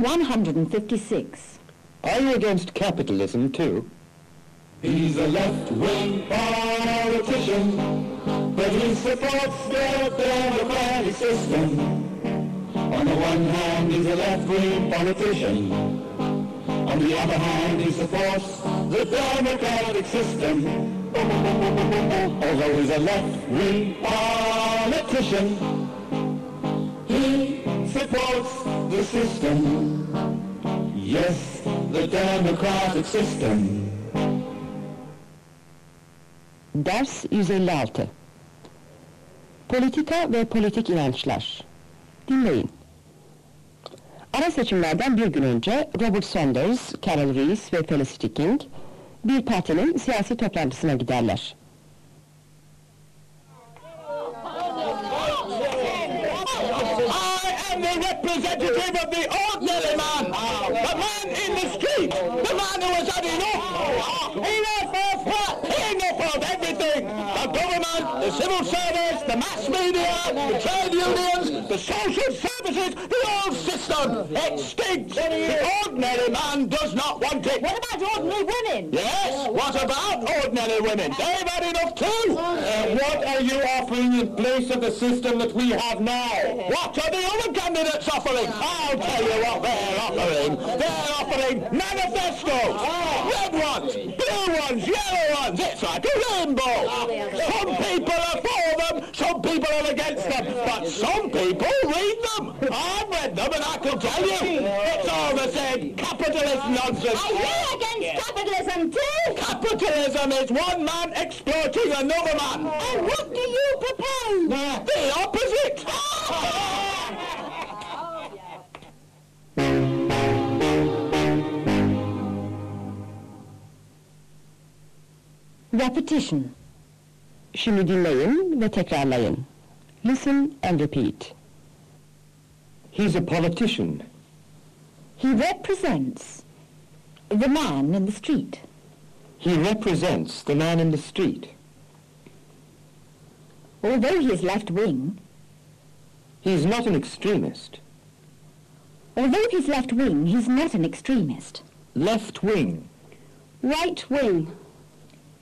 156. Are you against capitalism too? He's a left-wing politician, but he supports the democratic system. On the one hand, he's a left-wing politician. On the other hand, he supports the democratic system. Although he's a left-wing politician, he supports the system. Yes, the democratic system. Ders 156 Politika ve politik inançlar Dinleyin. Ara seçimlerden bir gün önce Robert Saunders, Carol Rees ve Felicity King bir partinin siyasi toplantısına giderler. Representative of the ordinary man, the man in the street, the man who has had enough. Enough of what? Enough of everything. The government, the civil service, the mass media, the trade unions, the social services, the whole system. It stinks. The ordinary man does not want it. What about ordinary women? Yes, what about ordinary women? They've had enough too. Oh, and uh, what are you offering in place of the system that we have now? What are the other candidates offering? I'll tell you what they're offering. They're offering manifestos. Oh. Red ones, blue ones, yellow ones. It's like a rainbow. Oh, some people are for them, some people are against them. But some people read them. I've read them and I can tell you, it's all the same capitalist nonsense. Are you against capitalism too? Capitalism is one man exploiting another man. And what do you propose? The opposite. Repetition. Şimdi dinleyin ve tekrarlayın. Listen and repeat. He's a politician. He represents the man in the street. He represents the man in the street. Although he is left-wing, He's not an extremist. although he's left-wing, he's not an extremist. Left wing. Right-wing,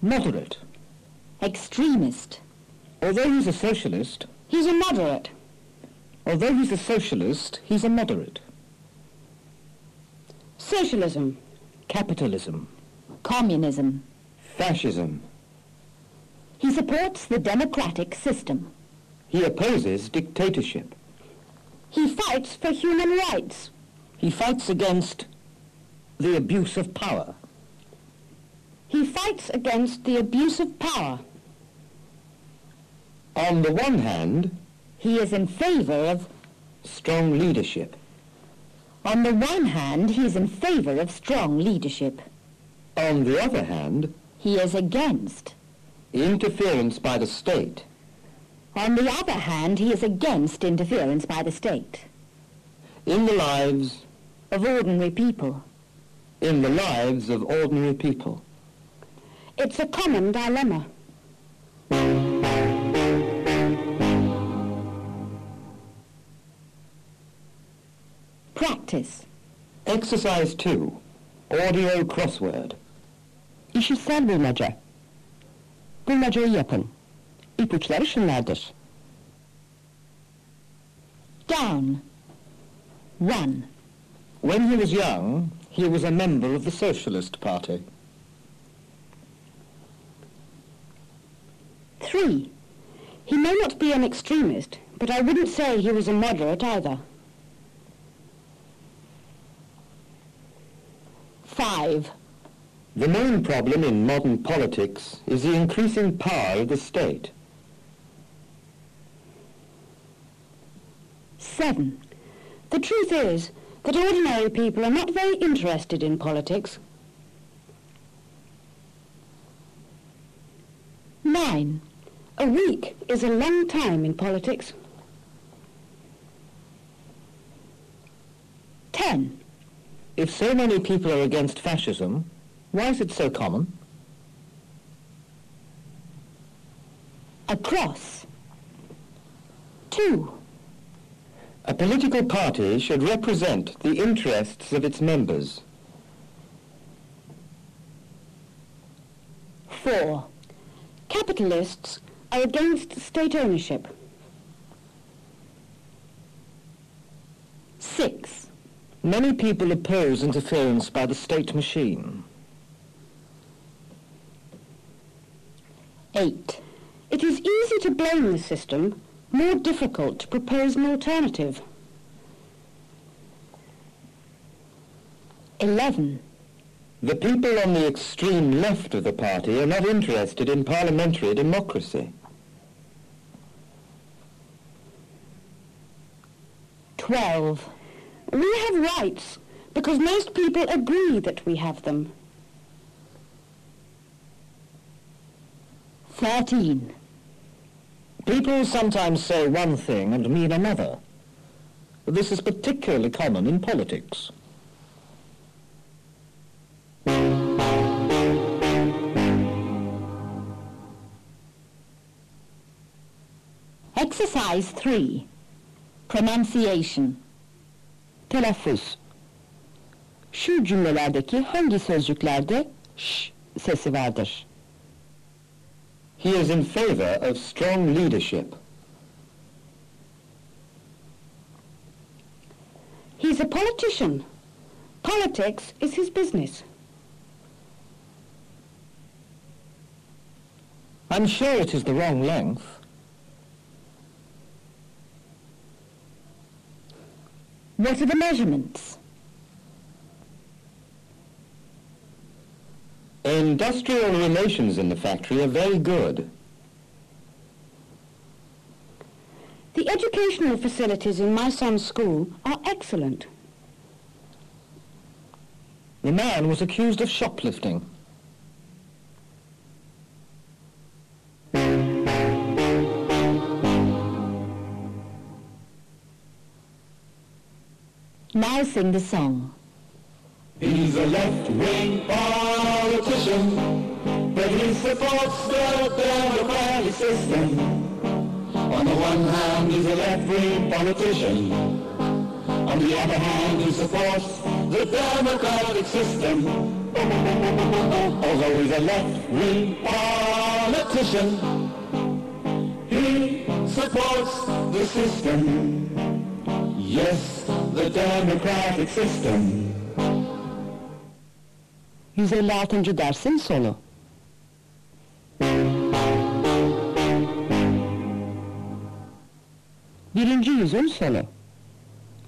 Moderate. extremist. Although he's a socialist, He's a moderate. although he's a socialist, he's a moderate. Socialism, Capitalism. Communism. Fascism. He supports the democratic system. He opposes dictatorship. He fights for human rights. He fights against the abuse of power. He fights against the abuse of power. On the one hand, He is in favor of... strong leadership. On the one hand, he is in favor of strong leadership. On the other hand, He is against. interference by the state. On the other hand, he is against interference by the state. In the lives, Of ordinary people. in the lives of ordinary people. It's a common dilemma. Practice. Exercise 2. Audio crossword. İşitsel bulmaca. Bulmacayı yapın. İpuçları şunlardır. Down. One. When he was young, he was a member of the Socialist Party. Three. He may not be an extremist, but I wouldn't say he was a moderate either. Five. The main problem in modern politics is the increasing power of the state. Seven. The truth is that ordinary people are not very interested in politics. Nine. A week is a long time in politics. Ten. If so many people are against fascism, why is it so common? A cross. Two. A political party should represent the interests of its members. 4. Capitalists are against state ownership. 6. Many people oppose interference by the state machine. 8. It is easy to blame the system, more difficult to propose an alternative. 11. The people on the extreme left of the party are not interested in parliamentary democracy. 12. We have rights because most people agree that we have them. 13. People sometimes say one thing and mean another. This is particularly common in politics. Exercise 3. Pronunciation. Telaffuz. Şu cümlelerdeki hangi sözcüklerde ş sesi vardır? He is in favor of strong leadership. He's a politician. Politics is his business. I'm sure it is the wrong length. What are the measurements? Industrial relations in the factory are very good. The educational facilities in my son's school are excellent. The man was accused of shoplifting. Now sing the song. He's a left-wing politician, but he supports the democratic system. On the one hand, he's a left-wing politician. On the other hand, he supports the democratic system. Although he's a left-wing politician, he supports the system. Yes, the democratic system. 156. dersin sonu. Birinci yüzün sonu.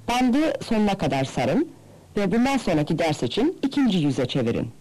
Bandı sonuna kadar sarın ve bundan sonraki ders için ikinci yüze çevirin.